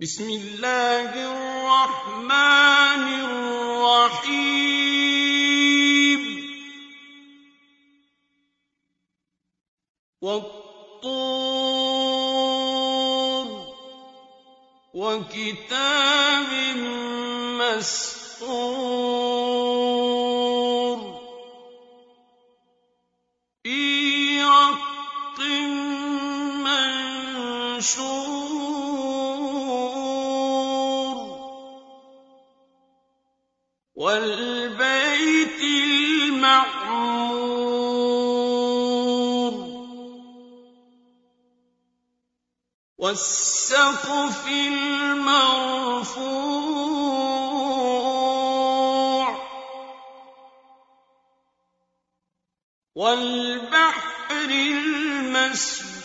بسم الله الرحمن الرحيم. والطور وكتاب مسطور. والبيت المعمور والسقف المرفوع والبحر المسجور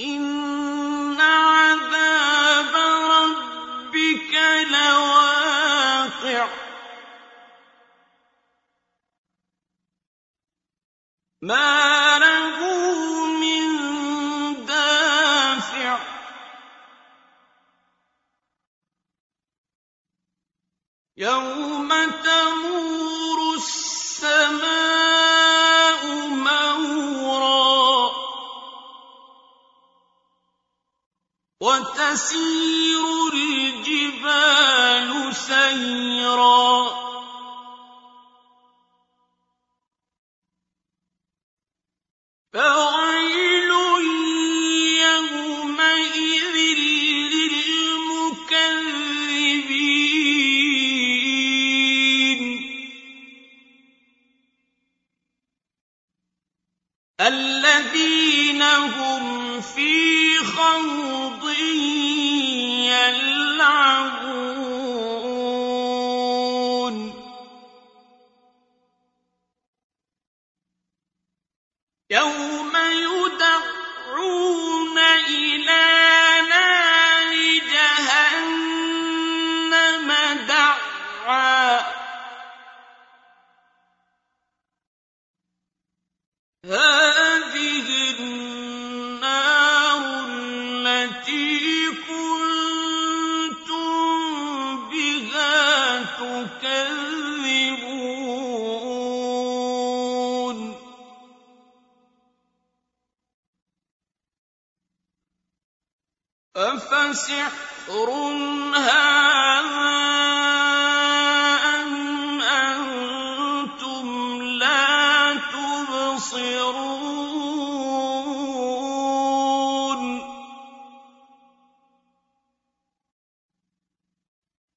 إِنَّ عَذَابَ رَبِّكَ لَوَاقِعٌ مَّا لَهُ مِن دَافِعٍ يَوْمَ تَمُورُ وَتَسِيرُ الْجِبَالُ سَيْرًا فَوَيْلٌ يَوْمَئِذٍ لِّلْمُكَذِّبِينَ الَّذِينَ هُمْ فِي خَوْضٍ يَلْعَبُونَ. يَوْمَ يُدَعُّونَ إِلَىٰ نَارِ جَهَنَّمَ دَعًّا. تُبْصِرُونَ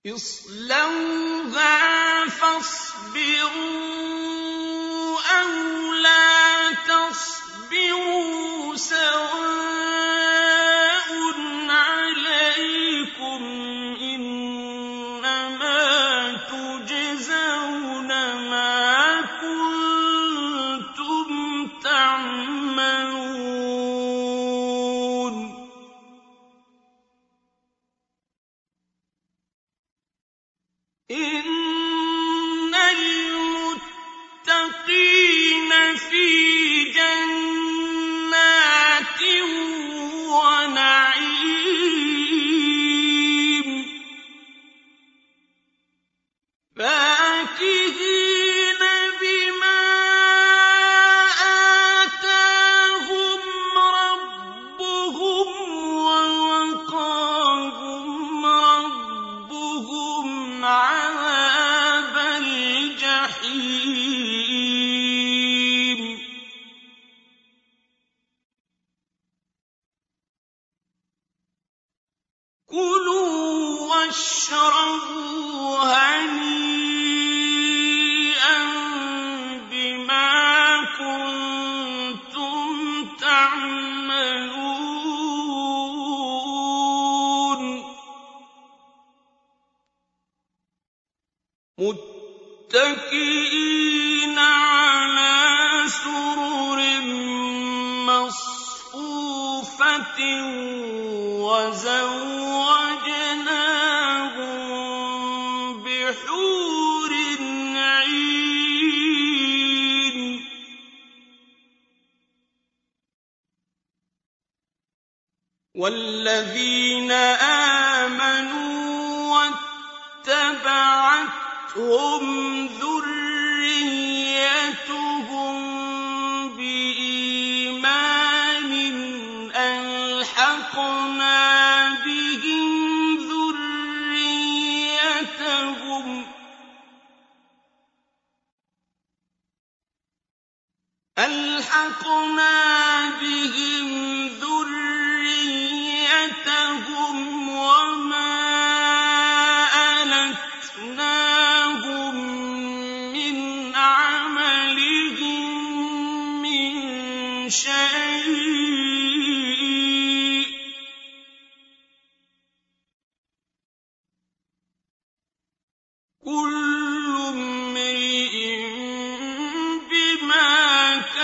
اصْلَوْهَا فَاصْبِرُوا. والذين آمنوا واتبعتهم ذريتهم بإيمان ألحقنا بهم ذريتهم. ألحقنا بهم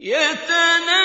يتنا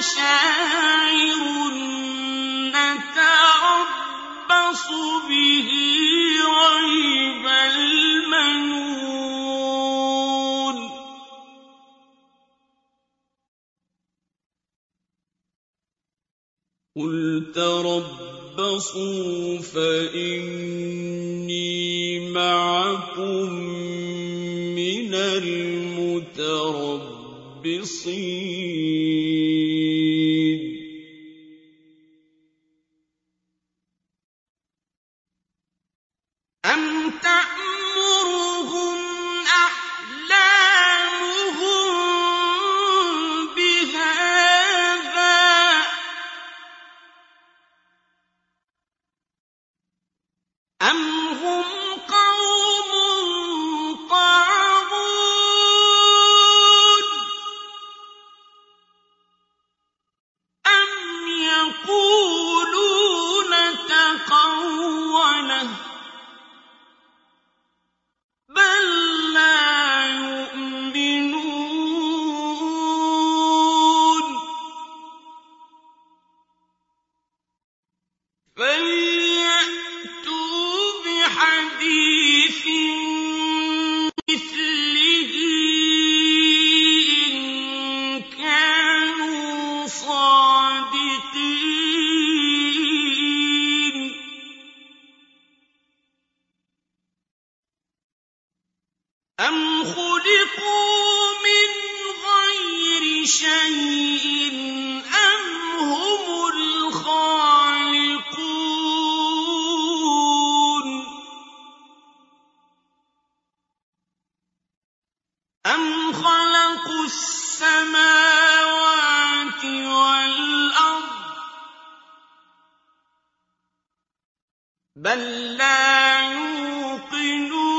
شَاعِرٌ نَّتَرَبَّصُ بِهِ رَيْبَ الْمَنُونِ. قُلْ تَرَبَّصُوا فَإِنَّ مخلصين بل لا يوقنون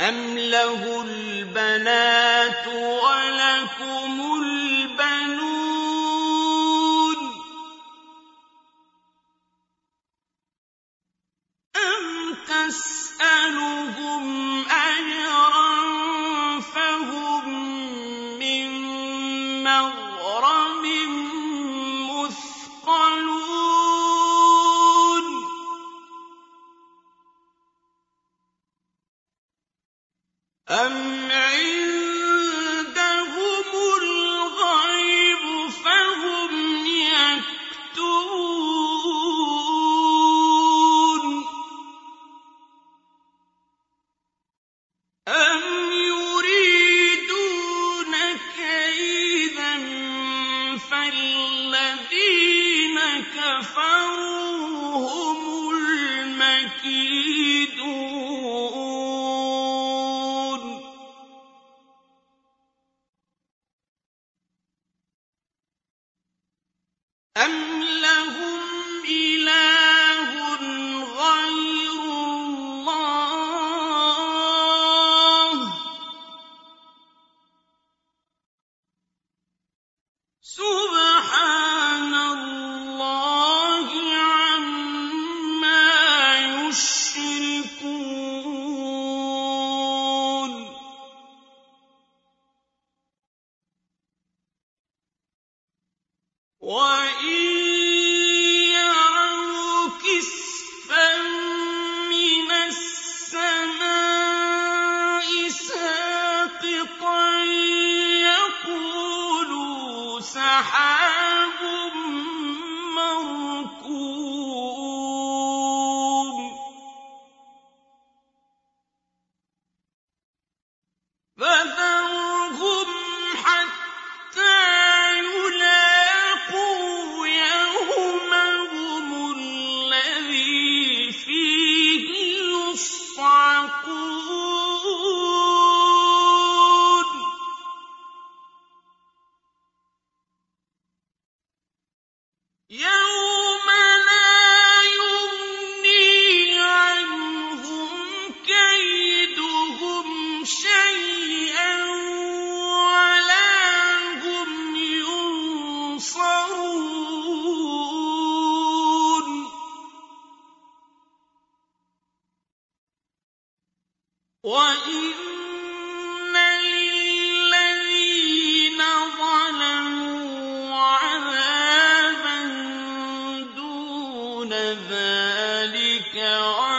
أَمْ لَهُ الْبَنَاتُ وَلَكُمُ الْبَنُونَ أَمْ تَسْأَلُهُمْ أم أم وَكَوَاعِبَ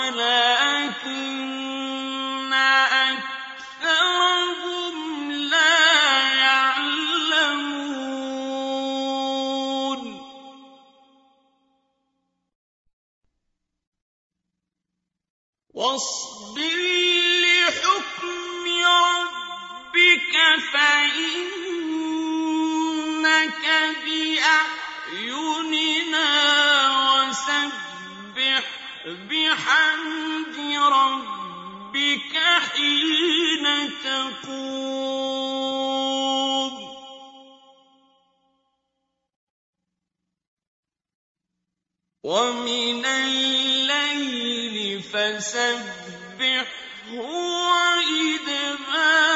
بِحَمْدِ رَبِّكَ حِينَ تَقُومُ. وَمِنَ اللَّيْلِ فَسَبِّحْهُ وَإِدْبَارَ